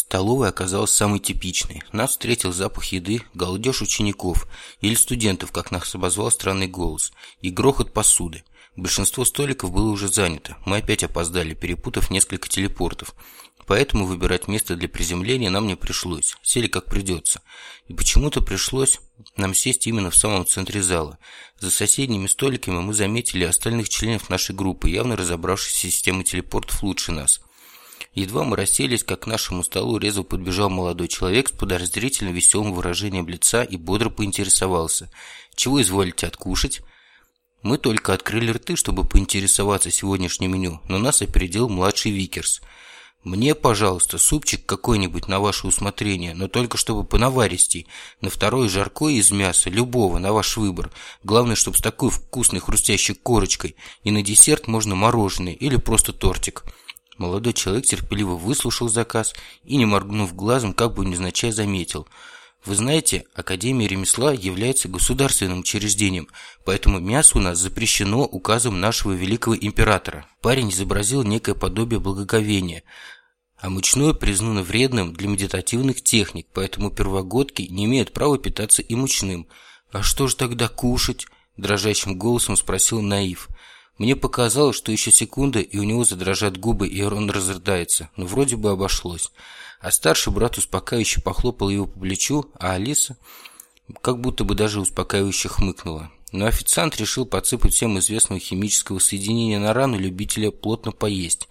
Столовая оказалась самой типичной. Нас встретил запах еды, галдеж учеников, или студентов, как нас обозвал странный голос, и грохот посуды. Большинство столиков было уже занято. Мы опять опоздали, перепутав несколько телепортов. Поэтому выбирать место для приземления нам не пришлось. Сели как придется. И почему-то пришлось нам сесть именно в самом центре зала. За соседними столиками мы заметили остальных членов нашей группы, явно разобравшись в системе телепортов лучше нас. Едва мы расселись, как к нашему столу резво подбежал молодой человек с подозрительно веселым выражением лица и бодро поинтересовался. «Чего изволите откушать?» Мы только открыли рты, чтобы поинтересоваться сегодняшним меню, но нас опередил младший Викерс. «Мне, пожалуйста, супчик какой-нибудь на ваше усмотрение, но только чтобы понаваристей. На второй жаркое из мяса, любого, на ваш выбор. Главное, чтобы с такой вкусной хрустящей корочкой. И на десерт можно мороженое или просто тортик». Молодой человек терпеливо выслушал заказ и, не моргнув глазом, как бы невзначай заметил. «Вы знаете, Академия ремесла является государственным учреждением, поэтому мясо у нас запрещено указом нашего великого императора». Парень изобразил некое подобие благоговения, а мучное признано вредным для медитативных техник, поэтому первогодки не имеют права питаться и мучным. «А что же тогда кушать?» – дрожащим голосом спросил Наив – мне показалось, что еще секунда, и у него задрожат губы, и он разрыдается, но вроде бы обошлось. А старший брат успокаивающе похлопал его по плечу, а Алиса как будто бы даже успокаивающе хмыкнула. Но официант решил подсыпать всем известного химического соединения на рану любителя плотно поесть.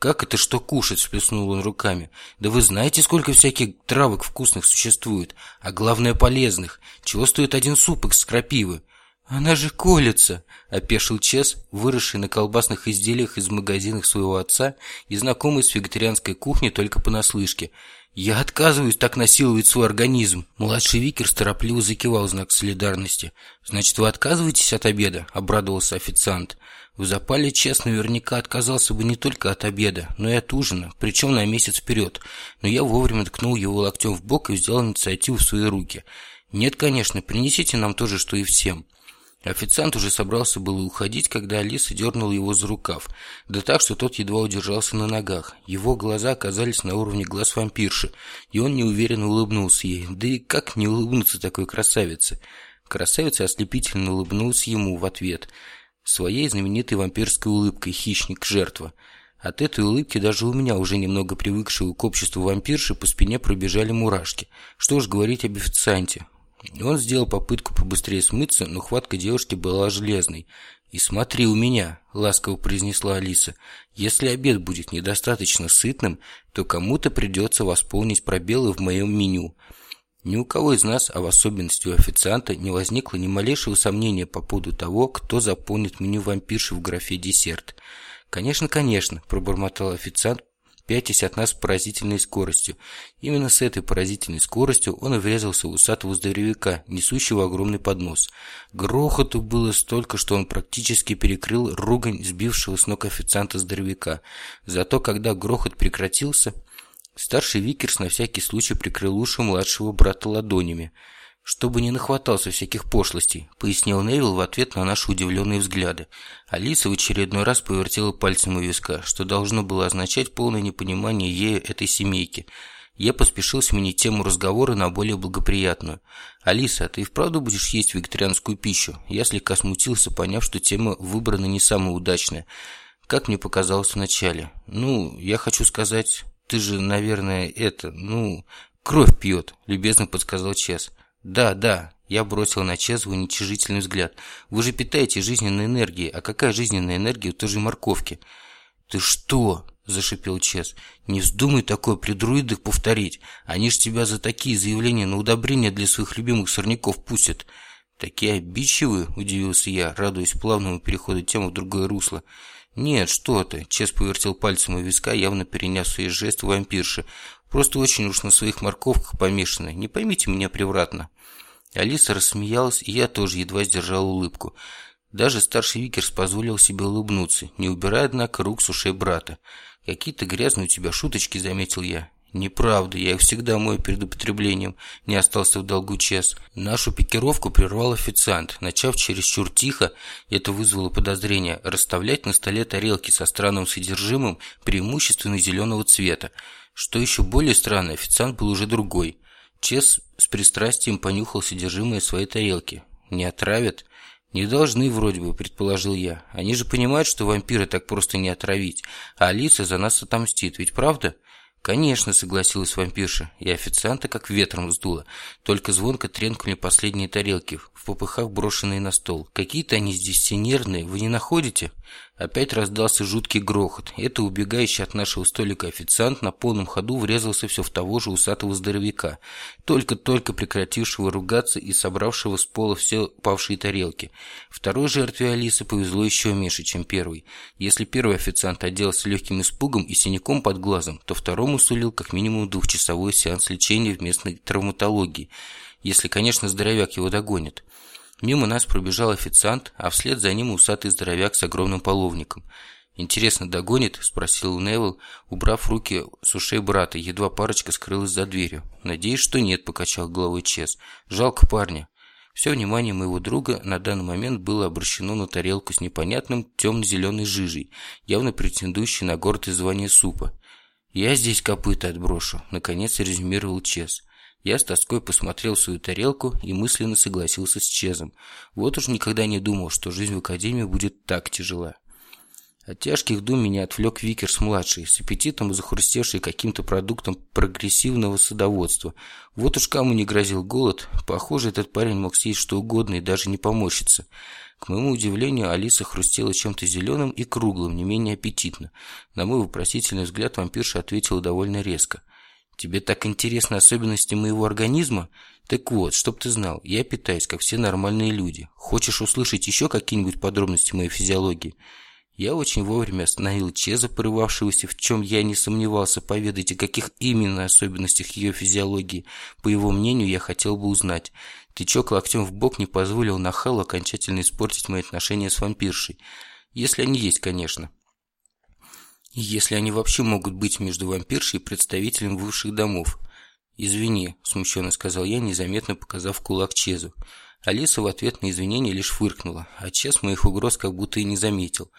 «Как это что кушать?» – всплеснул он руками. «Да вы знаете, сколько всяких травок вкусных существует, а главное полезных. Чего стоит один суп из крапивы? «Она же колется!» – опешил Чес, выросший на колбасных изделиях из магазинов своего отца и знакомый с вегетарианской кухней только понаслышке. «Я отказываюсь так насиловать свой организм!» Младший Викер торопливо закивал знак солидарности. «Значит, вы отказываетесь от обеда?» – обрадовался официант. В запале Чес наверняка отказался бы не только от обеда, но и от ужина, причем на месяц вперед. Но я вовремя ткнул его локтем в бок и взял инициативу в свои руки. «Нет, конечно, принесите нам то же, что и всем». Официант уже собрался было уходить, когда Алиса дернула его за рукав, да так, что тот едва удержался на ногах. Его глаза оказались на уровне глаз вампирши, и он неуверенно улыбнулся ей. Да и как не улыбнуться такой красавице? Красавица ослепительно улыбнулась ему в ответ, своей знаменитой вампирской улыбкой «Хищник-жертва». От этой улыбки даже у меня, уже немного привыкшего к обществу вампирши, по спине пробежали мурашки. Что ж говорить об официанте. Он сделал попытку побыстрее смыться, но хватка девушки была железной. «И смотри у меня», – ласково произнесла Алиса. «Если обед будет недостаточно сытным, то кому-то придется восполнить пробелы в моем меню». Ни у кого из нас, а в особенности у официанта, не возникло ни малейшего сомнения по поводу того, кто заполнит меню вампирши в графе «десерт». «Конечно, конечно», – пробормотал официант, пятясь от нас с поразительной скоростью. Именно с этой поразительной скоростью он и врезался в усатого здоровяка, несущего огромный поднос. Грохоту было столько, что он практически перекрыл ругань сбившего с ног официанта здоровяка. Зато когда грохот прекратился, старший Викерс на всякий случай прикрыл уши младшего брата ладонями чтобы не нахватался всяких пошлостей», — пояснил Невил в ответ на наши удивленные взгляды. Алиса в очередной раз повертела пальцем у виска, что должно было означать полное непонимание ею этой семейки. Я поспешил сменить тему разговора на более благоприятную. «Алиса, ты и вправду будешь есть вегетарианскую пищу?» Я слегка смутился, поняв, что тема выбрана не самая удачная. Как мне показалось вначале. «Ну, я хочу сказать, ты же, наверное, это, ну, кровь пьет», — любезно подсказал Чес. «Да, да», – я бросил на Чезву уничижительный взгляд. «Вы же питаете жизненной энергией, а какая жизненная энергия у той же морковки?» «Ты что?» – зашипел Чез. «Не вздумай такое при друидах повторить. Они ж тебя за такие заявления на удобрение для своих любимых сорняков пустят». «Такие обидчивые?» – удивился я, радуясь плавному переходу темы в другое русло. «Нет, что ты!» – Чес повертел пальцем у виска, явно переняв свои жесты вампирши. «Просто очень уж на своих морковках помешаны. Не поймите меня превратно». Алиса рассмеялась, и я тоже едва сдержал улыбку. Даже старший Викерс позволил себе улыбнуться, не убирая, однако, рук с ушей брата. «Какие-то грязные у тебя шуточки», — заметил я. «Неправда, я их всегда мою перед употреблением», — не остался в долгу Чес. Нашу пикировку прервал официант, начав чересчур тихо, это вызвало подозрение, расставлять на столе тарелки со странным содержимым, преимущественно зеленого цвета. Что еще более странно, официант был уже другой. Чес с пристрастием понюхал содержимое своей тарелки. «Не отравят?» «Не должны, вроде бы», – предположил я. «Они же понимают, что вампиры так просто не отравить, а Алиса за нас отомстит, ведь правда?» «Конечно», — согласилась вампирша, и официанта как ветром сдуло. Только звонко тренкнули последние тарелки, в попыхах брошенные на стол. «Какие-то они здесь все нервные, вы не находите?» Опять раздался жуткий грохот. Это убегающий от нашего столика официант на полном ходу врезался все в того же усатого здоровяка, только-только прекратившего ругаться и собравшего с пола все павшие тарелки. Второй жертве Алисы повезло еще меньше, чем первый. Если первый официант оделся легким испугом и синяком под глазом, то второму сулил как минимум двухчасовой сеанс лечения в местной травматологии, если, конечно, здоровяк его догонит. Мимо нас пробежал официант, а вслед за ним усатый здоровяк с огромным половником. «Интересно, догонит?» – спросил Невил, убрав руки с ушей брата, едва парочка скрылась за дверью. «Надеюсь, что нет», – покачал головой Чес. «Жалко парня». Все внимание моего друга на данный момент было обращено на тарелку с непонятным темно-зеленой жижей, явно претендующей на гордое звание супа. «Я здесь копыта отброшу», – наконец резюмировал Чес. Я с тоской посмотрел свою тарелку и мысленно согласился с Чезом. Вот уж никогда не думал, что жизнь в академии будет так тяжела. От тяжких дум меня отвлек Викерс-младший, с аппетитом захрустевший каким-то продуктом прогрессивного садоводства. Вот уж кому не грозил голод, похоже, этот парень мог съесть что угодно и даже не поморщиться. К моему удивлению, Алиса хрустела чем-то зеленым и круглым, не менее аппетитно. На мой вопросительный взгляд вампирша ответила довольно резко – Тебе так интересны особенности моего организма? Так вот, чтоб ты знал, я питаюсь, как все нормальные люди. Хочешь услышать еще какие-нибудь подробности моей физиологии? Я очень вовремя остановил Чеза, порывавшегося, в чем я не сомневался, поведать, о каких именно особенностях ее физиологии, по его мнению, я хотел бы узнать. Тычок локтем в бок не позволил Нахалу окончательно испортить мои отношения с вампиршей. Если они есть, конечно. Если они вообще могут быть между вампиршей и представителем высших домов. «Извини», – смущенно сказал я, незаметно показав кулак Чезу. Алиса в ответ на извинения лишь фыркнула, а Чез моих угроз как будто и не заметил.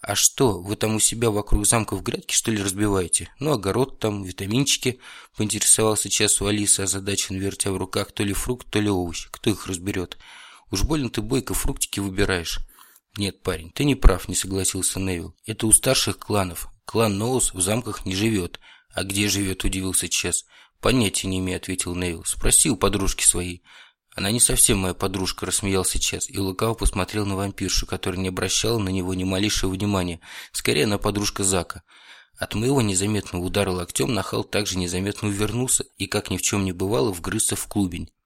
«А что, вы там у себя вокруг замка в грядке, что ли, разбиваете? Ну, огород там, витаминчики?» – поинтересовался Чез у Алисы, озадаченно вертя в руках то ли фрукт, то ли овощ. «Кто их разберет? Уж больно ты бойко фруктики выбираешь». «Нет, парень, ты не прав», – не согласился Невил. «Это у старших кланов. Клан Ноус в замках не живет». «А где живет?» – удивился Чес. «Понятия не имею», – ответил Невил. «Спроси у подружки своей». «Она не совсем моя подружка», – рассмеялся Чес, и лукаво посмотрел на вампиршу, которая не обращала на него ни малейшего внимания. Скорее, она подружка Зака. От моего незаметного удара локтем Нахал также незаметно увернулся и, как ни в чем не бывало, вгрызся в клубень.